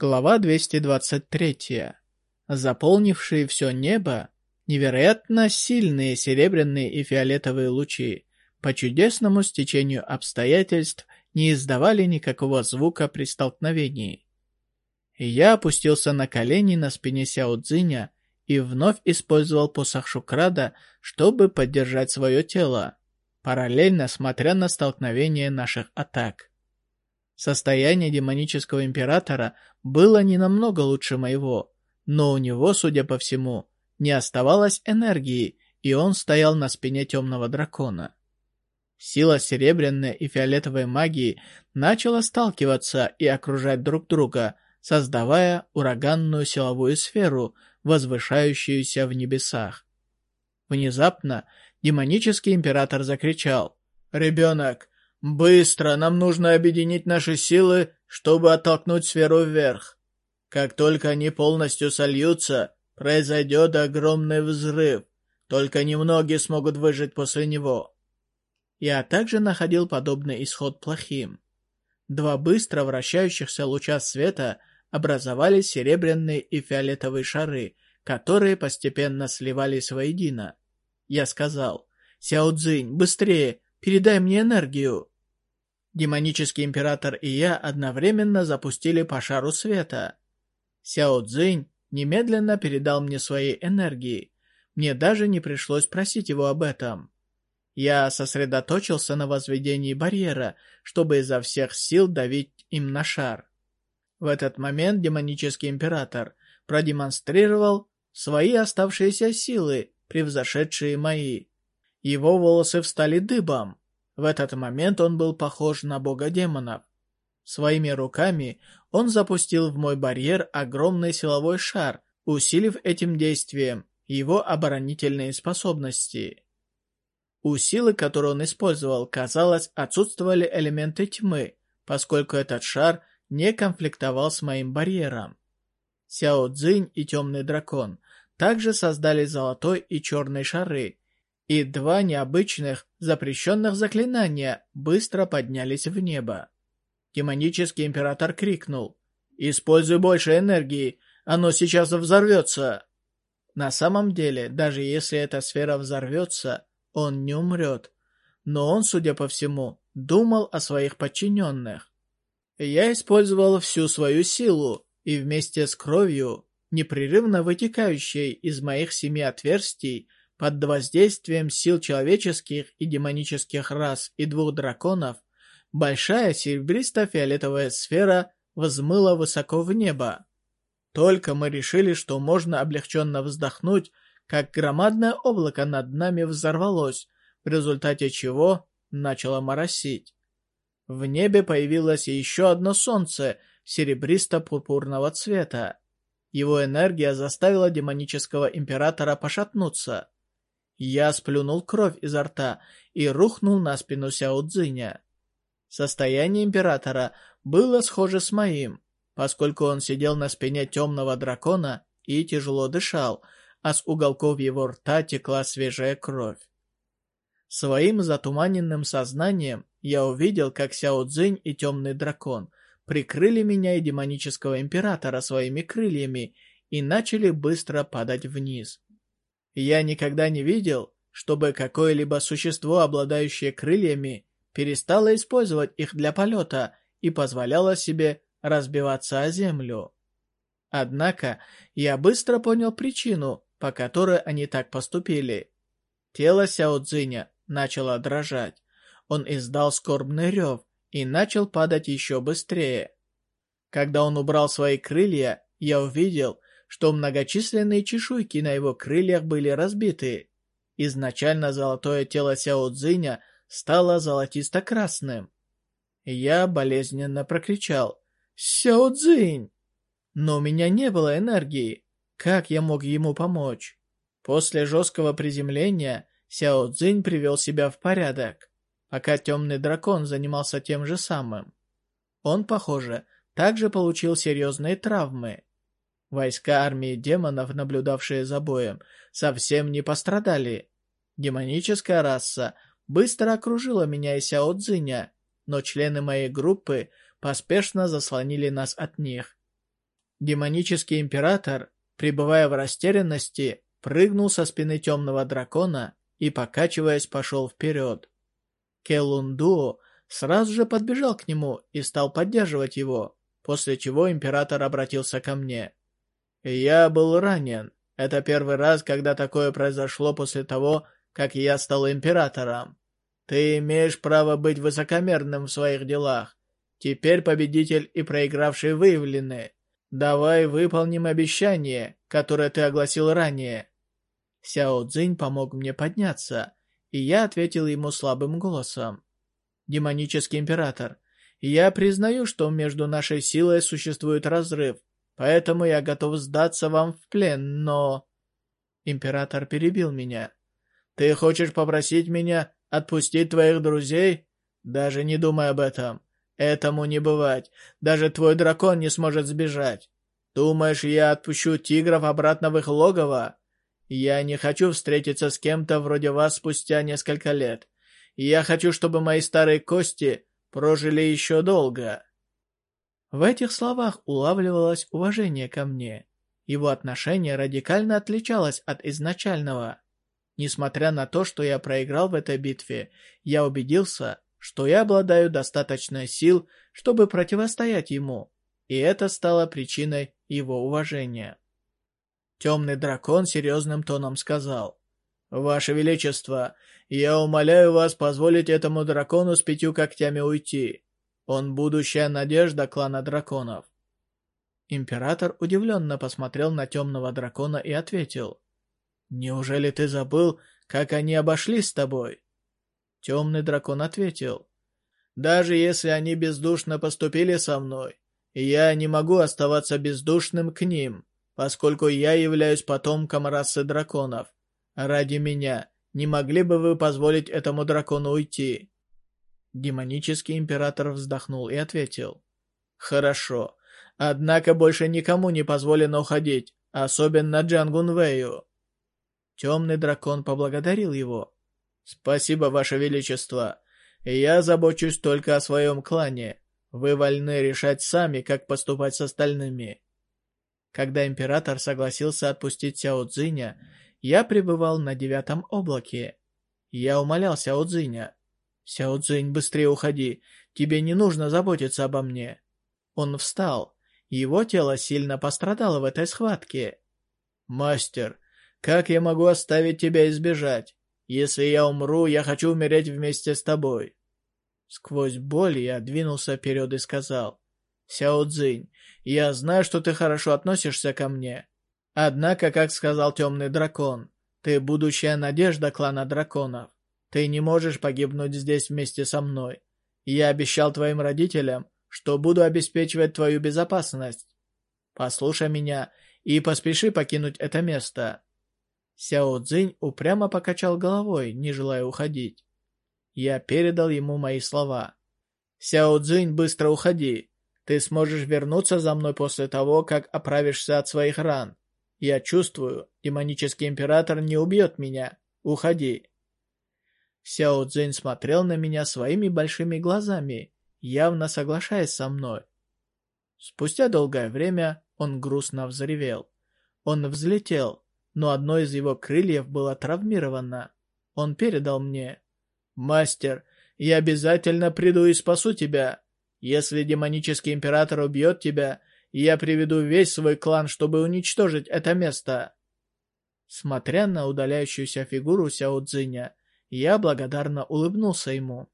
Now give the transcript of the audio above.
Глава 223. Заполнившие все небо, невероятно сильные серебряные и фиолетовые лучи по чудесному стечению обстоятельств не издавали никакого звука при столкновении. я опустился на колени на спине Сяо Цзиня и вновь использовал посох Шукрада, чтобы поддержать свое тело, параллельно смотря на столкновение наших атак. Состояние демонического императора было не намного лучше моего, но у него, судя по всему, не оставалось энергии, и он стоял на спине темного дракона. Сила серебряной и фиолетовой магии начала сталкиваться и окружать друг друга, создавая ураганную силовую сферу, возвышающуюся в небесах. Внезапно демонический император закричал «Ребенок, Быстро, нам нужно объединить наши силы, чтобы оттолкнуть сферу вверх. Как только они полностью сольются, произойдет огромный взрыв. Только немногие смогут выжить после него. Я также находил подобный исход плохим. Два быстро вращающихся луча света образовали серебряные и фиолетовые шары, которые постепенно сливались воедино. Я сказал, «Сяо Цзинь, быстрее, передай мне энергию!» Демонический император и я одновременно запустили по шару света. Сяо Цзинь немедленно передал мне свои энергии. Мне даже не пришлось просить его об этом. Я сосредоточился на возведении барьера, чтобы изо всех сил давить им на шар. В этот момент демонический император продемонстрировал свои оставшиеся силы, превзошедшие мои. Его волосы встали дыбом. В этот момент он был похож на бога демонов. Своими руками он запустил в мой барьер огромный силовой шар, усилив этим действием его оборонительные способности. У силы, которую он использовал, казалось, отсутствовали элементы тьмы, поскольку этот шар не конфликтовал с моим барьером. Сяо Цзинь и Темный Дракон также создали золотой и черный шары, и два необычных, запрещенных заклинания быстро поднялись в небо. Демонический император крикнул «Используй больше энергии, оно сейчас взорвется!» На самом деле, даже если эта сфера взорвется, он не умрет. Но он, судя по всему, думал о своих подчиненных. Я использовал всю свою силу, и вместе с кровью, непрерывно вытекающей из моих семи отверстий, под воздействием сил человеческих и демонических рас и двух драконов, большая серебристо-фиолетовая сфера взмыла высоко в небо. Только мы решили, что можно облегченно вздохнуть, как громадное облако над нами взорвалось, в результате чего начало моросить. В небе появилось еще одно солнце серебристо-пурпурного цвета. Его энергия заставила демонического императора пошатнуться. Я сплюнул кровь изо рта и рухнул на спину Сяо Цзиня. Состояние императора было схоже с моим, поскольку он сидел на спине темного дракона и тяжело дышал, а с уголков его рта текла свежая кровь. Своим затуманенным сознанием я увидел, как Сяо Цзинь и темный дракон прикрыли меня и демонического императора своими крыльями и начали быстро падать вниз. Я никогда не видел, чтобы какое-либо существо, обладающее крыльями, перестало использовать их для полета и позволяло себе разбиваться о землю. Однако я быстро понял причину, по которой они так поступили. Тело Сяо Цзиня начало дрожать. Он издал скорбный рев и начал падать еще быстрее. Когда он убрал свои крылья, я увидел, что многочисленные чешуйки на его крыльях были разбиты. Изначально золотое тело Сяо Цзиня стало золотисто-красным. Я болезненно прокричал «Сяо Цзинь!» Но у меня не было энергии. Как я мог ему помочь? После жесткого приземления Сяо Цзинь привел себя в порядок, пока темный дракон занимался тем же самым. Он, похоже, также получил серьезные травмы. Войска армии демонов, наблюдавшие за боем, совсем не пострадали. Демоническая раса быстро окружила меня и Сяо Цзиня, но члены моей группы поспешно заслонили нас от них. Демонический император, пребывая в растерянности, прыгнул со спины темного дракона и, покачиваясь, пошел вперед. Келунду сразу же подбежал к нему и стал поддерживать его, после чего император обратился ко мне. «Я был ранен. Это первый раз, когда такое произошло после того, как я стал императором. Ты имеешь право быть высокомерным в своих делах. Теперь победитель и проигравший выявлены. Давай выполним обещание, которое ты огласил ранее». Сяо Цзинь помог мне подняться, и я ответил ему слабым голосом. «Демонический император, я признаю, что между нашей силой существует разрыв, поэтому я готов сдаться вам в плен, но...» Император перебил меня. «Ты хочешь попросить меня отпустить твоих друзей? Даже не думай об этом. Этому не бывать. Даже твой дракон не сможет сбежать. Думаешь, я отпущу тигров обратно в их логово? Я не хочу встретиться с кем-то вроде вас спустя несколько лет. Я хочу, чтобы мои старые кости прожили еще долго». В этих словах улавливалось уважение ко мне. Его отношение радикально отличалось от изначального. Несмотря на то, что я проиграл в этой битве, я убедился, что я обладаю достаточно сил, чтобы противостоять ему, и это стало причиной его уважения. Темный дракон серьезным тоном сказал, «Ваше Величество, я умоляю вас позволить этому дракону с пятью когтями уйти. Он будущая надежда клана драконов». Император удивленно посмотрел на темного дракона и ответил, «Неужели ты забыл, как они обошлись с тобой?» Темный дракон ответил, «Даже если они бездушно поступили со мной, я не могу оставаться бездушным к ним поскольку я являюсь потомком расы драконов. Ради меня не могли бы вы позволить этому дракону уйти?» Демонический император вздохнул и ответил. «Хорошо. Однако больше никому не позволено уходить, особенно Джангун Вэю». Темный дракон поблагодарил его. «Спасибо, Ваше Величество. Я забочусь только о своем клане. Вы вольны решать сами, как поступать с остальными. Когда император согласился отпустить Сяо Цзиня, я пребывал на девятом облаке. Я умолял Сяо Цзиня. «Сяо Цзинь, быстрее уходи, тебе не нужно заботиться обо мне». Он встал. Его тело сильно пострадало в этой схватке. «Мастер, как я могу оставить тебя избежать? Если я умру, я хочу умереть вместе с тобой». Сквозь боль я двинулся вперед и сказал, «Сяо Цзинь, я знаю, что ты хорошо относишься ко мне. Однако, как сказал темный дракон, ты будущая надежда клана драконов. Ты не можешь погибнуть здесь вместе со мной. Я обещал твоим родителям, что буду обеспечивать твою безопасность. Послушай меня и поспеши покинуть это место». Сяо Цзинь упрямо покачал головой, не желая уходить. Я передал ему мои слова. «Сяо Цзинь, быстро уходи. Ты сможешь вернуться за мной после того, как оправишься от своих ран. Я чувствую, демонический император не убьет меня. Уходи. Сяо Цзинь смотрел на меня своими большими глазами, явно соглашаясь со мной. Спустя долгое время он грустно взревел. Он взлетел, но одно из его крыльев было травмировано. Он передал мне. «Мастер, я обязательно приду и спасу тебя. Если демонический император убьет тебя, я приведу весь свой клан, чтобы уничтожить это место». Смотря на удаляющуюся фигуру Сяо Цзиня, я благодарно улыбнулся ему.